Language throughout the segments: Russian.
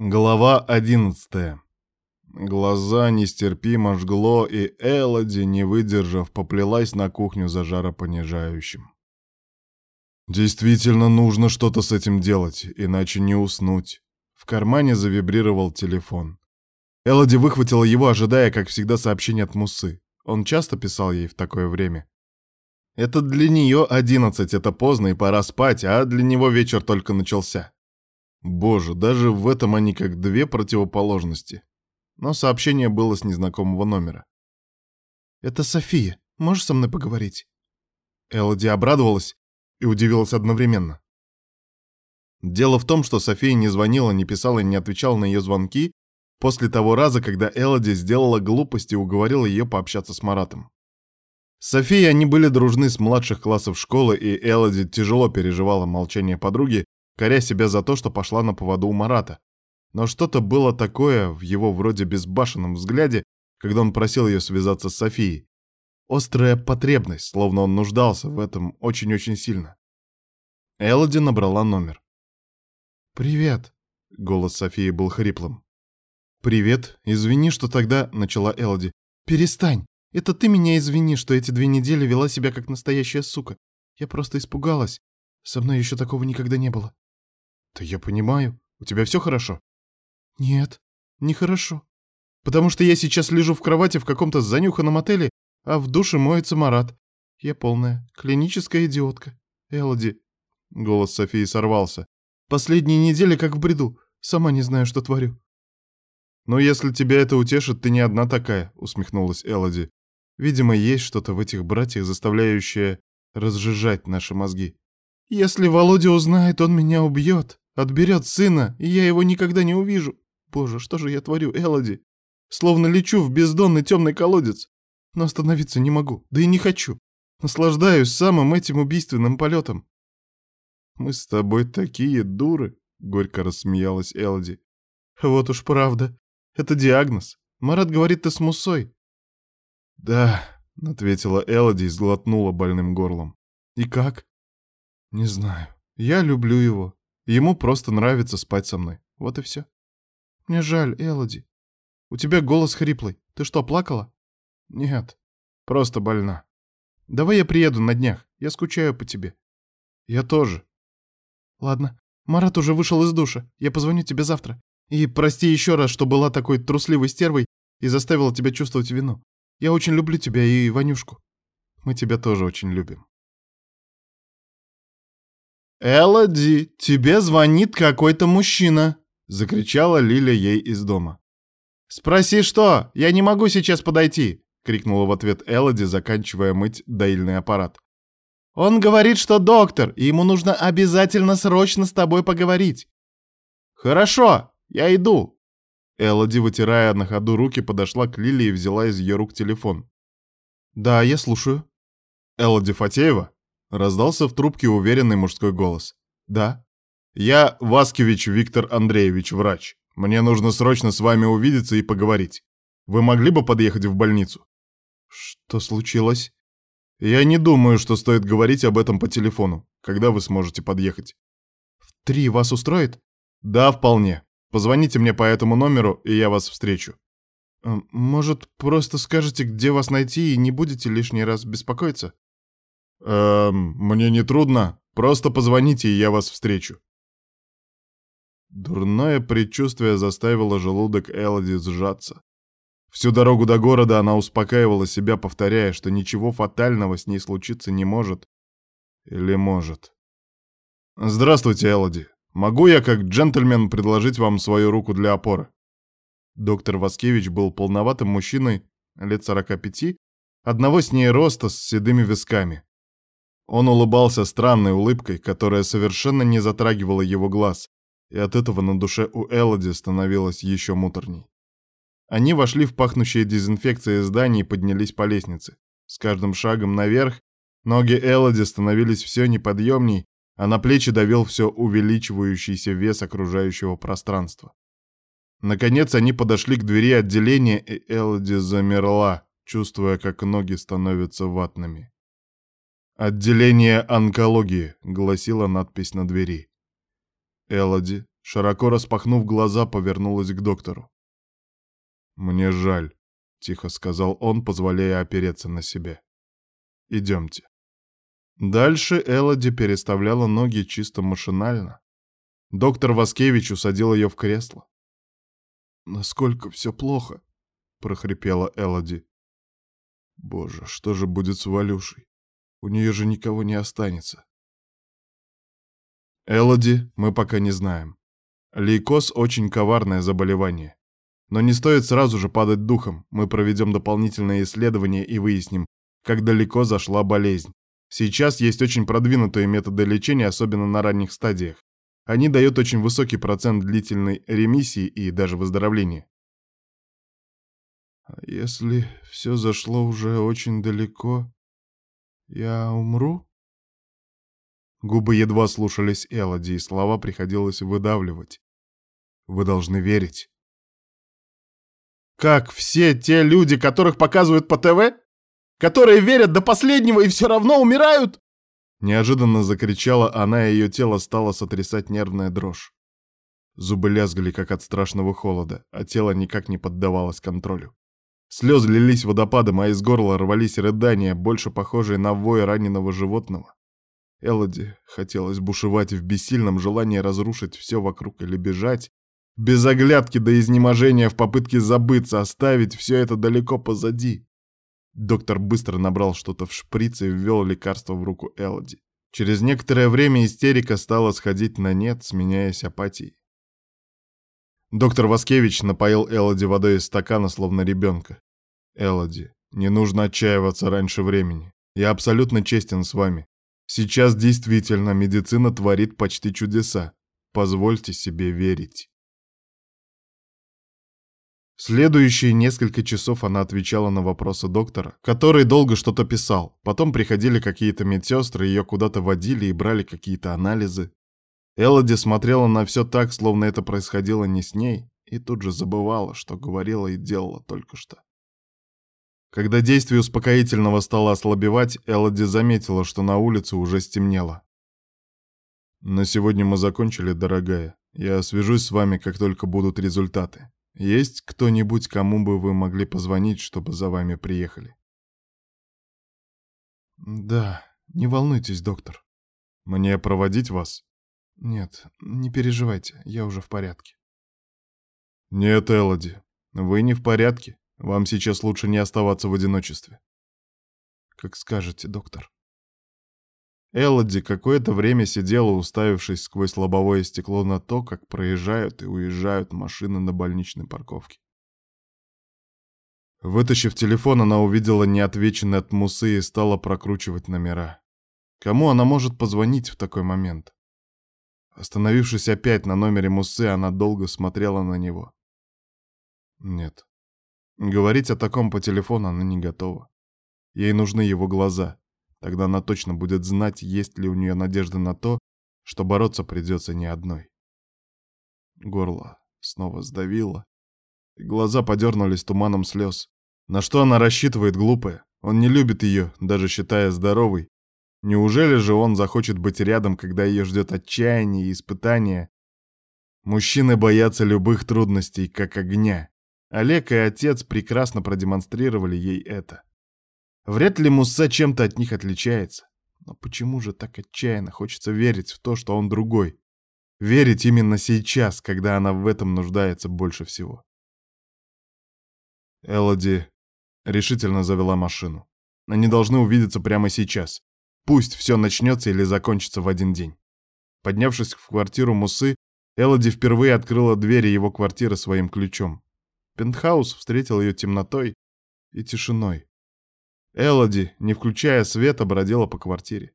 Глава одиннадцатая. Глаза нестерпимо жгло, и Элоди, не выдержав, поплелась на кухню за жаропонижающим. Действительно нужно что-то с этим делать, иначе не уснуть. В кармане завибрировал телефон. Элоди выхватила его, ожидая, как всегда, сообщение от Мусы. Он часто писал ей в такое время. Это для нее одиннадцать, это поздно и пора спать, а для него вечер только начался. Боже, даже в этом они как две противоположности. Но сообщение было с незнакомого номера. «Это София. Можешь со мной поговорить?» Элоди обрадовалась и удивилась одновременно. Дело в том, что София не звонила, не писала и не отвечала на ее звонки после того раза, когда Элоди сделала глупость и уговорила ее пообщаться с Маратом. С Софией они были дружны с младших классов школы, и Элоди тяжело переживала молчание подруги, коря себя за то, что пошла на поводу у Марата. Но что-то было такое в его вроде безбашенном взгляде, когда он просил ее связаться с Софией. Острая потребность, словно он нуждался в этом очень-очень сильно. Элоди набрала номер. «Привет», — голос Софии был хриплым. «Привет, извини, что тогда...» — начала Элоди. «Перестань! Это ты меня извини, что эти две недели вела себя как настоящая сука. Я просто испугалась. Со мной еще такого никогда не было. Да я понимаю. У тебя все хорошо? Нет, нехорошо. Потому что я сейчас лежу в кровати в каком-то занюханном отеле, а в душе моется Марат. Я полная клиническая идиотка. Элоди. Голос Софии сорвался. Последние недели как в бреду. Сама не знаю, что творю. «Ну, если тебя это утешит, ты не одна такая», — усмехнулась Элоди. «Видимо, есть что-то в этих братьях, заставляющее разжижать наши мозги». «Если Володя узнает, он меня убьет», Отберет сына, и я его никогда не увижу. Боже, что же я творю, Элоди? Словно лечу в бездонный темный колодец. Но остановиться не могу, да и не хочу. Наслаждаюсь самым этим убийственным полетом. Мы с тобой такие дуры, горько рассмеялась Элоди. Вот уж правда. Это диагноз. Марат говорит, ты с мусой. Да, ответила Элоди и сглотнула больным горлом. И как? Не знаю. Я люблю его. Ему просто нравится спать со мной. Вот и все. Мне жаль, Элоди. У тебя голос хриплый. Ты что, плакала? Нет, просто больна. Давай я приеду на днях. Я скучаю по тебе. Я тоже. Ладно. Марат уже вышел из душа. Я позвоню тебе завтра. И прости еще раз, что была такой трусливой стервой и заставила тебя чувствовать вину. Я очень люблю тебя и Ванюшку. Мы тебя тоже очень любим. «Элоди, тебе звонит какой-то мужчина!» — закричала Лиля ей из дома. «Спроси что? Я не могу сейчас подойти!» — крикнула в ответ Элоди, заканчивая мыть доильный аппарат. «Он говорит, что доктор, и ему нужно обязательно срочно с тобой поговорить!» «Хорошо, я иду!» Элоди, вытирая на ходу руки, подошла к Лиле и взяла из ее рук телефон. «Да, я слушаю». «Элоди Фатеева?» Раздался в трубке уверенный мужской голос. «Да». «Я Васкевич Виктор Андреевич, врач. Мне нужно срочно с вами увидеться и поговорить. Вы могли бы подъехать в больницу?» «Что случилось?» «Я не думаю, что стоит говорить об этом по телефону. Когда вы сможете подъехать?» «В три вас устроит?» «Да, вполне. Позвоните мне по этому номеру, и я вас встречу». Э, «Может, просто скажете, где вас найти, и не будете лишний раз беспокоиться?» Эм, мне не трудно. Просто позвоните, и я вас встречу. Дурное предчувствие заставило желудок Элоди сжаться. Всю дорогу до города она успокаивала себя, повторяя, что ничего фатального с ней случиться не может. Или может. «Здравствуйте, Элоди. Могу я, как джентльмен, предложить вам свою руку для опоры?» Доктор Васкевич был полноватым мужчиной, лет 45, одного с ней роста, с седыми висками. Он улыбался странной улыбкой, которая совершенно не затрагивала его глаз, и от этого на душе у Элоди становилось еще муторней. Они вошли в пахнущее дезинфекцией здание и поднялись по лестнице. С каждым шагом наверх ноги Элоди становились все неподъемней, а на плечи давил все увеличивающийся вес окружающего пространства. Наконец они подошли к двери отделения, и Элоди замерла, чувствуя, как ноги становятся ватными. «Отделение онкологии», — гласила надпись на двери. Элоди Широко распахнув глаза, повернулась к доктору. «Мне жаль», — тихо сказал он, позволяя опереться на себя. «Идемте». Дальше Элоди переставляла ноги чисто машинально. Доктор Васкевич усадил ее в кресло. «Насколько все плохо?» — прохрипела Элоди. «Боже, что же будет с Валюшей? У нее же никого не останется». Элоди мы пока не знаем. Лейкоз — очень коварное заболевание. Но не стоит сразу же падать духом. Мы проведем дополнительные исследования и выясним, как далеко зашла болезнь. Сейчас есть очень продвинутые методы лечения, особенно на ранних стадиях. Они дают очень высокий процент длительной ремиссии и даже выздоровления. А если все зашло уже очень далеко, я умру? Губы едва слушались Элоди, и слова приходилось выдавливать. Вы должны верить. Как все те люди, которых показывают по ТВ? Которые верят до последнего и все равно умирают? Неожиданно закричала она, и ее тело стало сотрясать нервная дрожь. Зубы лязгали, как от страшного холода, а тело никак не поддавалось контролю. Слезы лились водопадом, а из горла рвались рыдания, больше похожие на вой раненого животного. Элоди хотелось бушевать в бессильном желании разрушить все вокруг или бежать, без оглядки до изнеможения в попытке забыться, оставить все это далеко позади. Доктор быстро набрал что-то в шприц и ввел лекарство в руку Элоди. Через некоторое время истерика стала сходить на нет, сменяясь апатией. Доктор Васкевич напоил Элоди водой из стакана, словно ребенка. «Элоди, не нужно отчаиваться раньше времени. Я абсолютно честен с вами. Сейчас действительно медицина творит почти чудеса. Позвольте себе верить». Следующие несколько часов она отвечала на вопросы доктора, который долго что-то писал. Потом приходили какие-то медсестры, ее куда-то водили и брали какие-то анализы. Элоди смотрела на все так, словно это происходило не с ней, и тут же забывала, что говорила и делала только что. Когда действие успокоительного стало ослабевать, Элоди заметила, что на улице уже стемнело. «На сегодня мы закончили, дорогая. Я свяжусь с вами, как только будут результаты. Есть кто-нибудь, кому бы вы могли позвонить, чтобы за вами приехали? Да, не волнуйтесь, доктор. Мне проводить вас? Нет, не переживайте, я уже в порядке. Нет, Элоди, вы не в порядке. Вам сейчас лучше не оставаться в одиночестве. Как скажете, доктор. Элоди какое-то время сидела, уставившись сквозь лобовое стекло на то, как проезжают и уезжают машины на больничной парковке. Вытащив телефон, она увидела неотвеченный от Мусы и стала прокручивать номера. Кому она может позвонить в такой момент? Остановившись опять на номере Мусы, она долго смотрела на него. Нет. Говорить о таком по телефону она не готова. Ей нужны его глаза. Тогда она точно будет знать, есть ли у нее надежда на то, что бороться придется не одной. Горло снова сдавило, и глаза подернулись туманом слез. На что она рассчитывает, глупая? Он не любит ее, даже считая здоровой. Неужели же он захочет быть рядом, когда ее ждет отчаяние и испытание? Мужчины боятся любых трудностей, как огня. Олег и отец прекрасно продемонстрировали ей это. Вряд ли Мусса чем-то от них отличается. Но почему же так отчаянно хочется верить в то, что он другой? Верить именно сейчас, когда она в этом нуждается больше всего. Элоди решительно завела машину. Они должны увидеться прямо сейчас. Пусть все начнется или закончится в один день. Поднявшись в квартиру Мусы, Элоди впервые открыла двери его квартиры своим ключом. Пентхаус встретил ее темнотой и тишиной. Элоди, не включая света, бродила по квартире.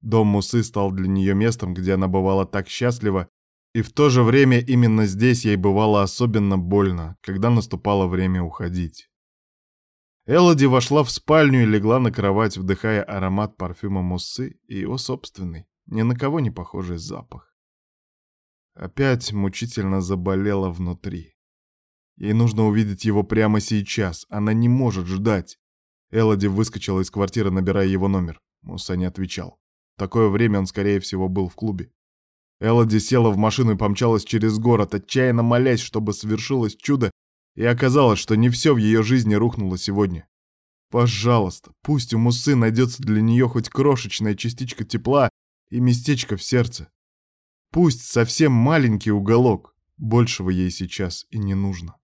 Дом Мусы стал для нее местом, где она бывала так счастлива, и в то же время именно здесь ей бывало особенно больно, когда наступало время уходить. Элоди вошла в спальню и легла на кровать, вдыхая аромат парфюма Мусы и его собственный, ни на кого не похожий запах. Опять мучительно заболела внутри. Ей нужно увидеть его прямо сейчас, она не может ждать. Элоди выскочила из квартиры, набирая его номер. Муса не отвечал. В такое время он, скорее всего, был в клубе. Элоди села в машину и помчалась через город, отчаянно молясь, чтобы совершилось чудо, и оказалось, что не все в ее жизни рухнуло сегодня. Пожалуйста, пусть у Мусы найдется для нее хоть крошечная частичка тепла и местечко в сердце. Пусть совсем маленький уголок, большего ей сейчас и не нужно.